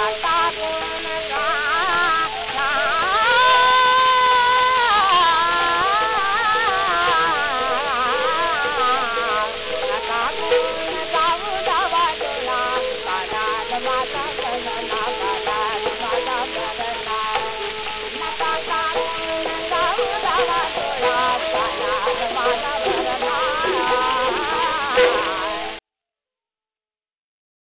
Bye. Bye.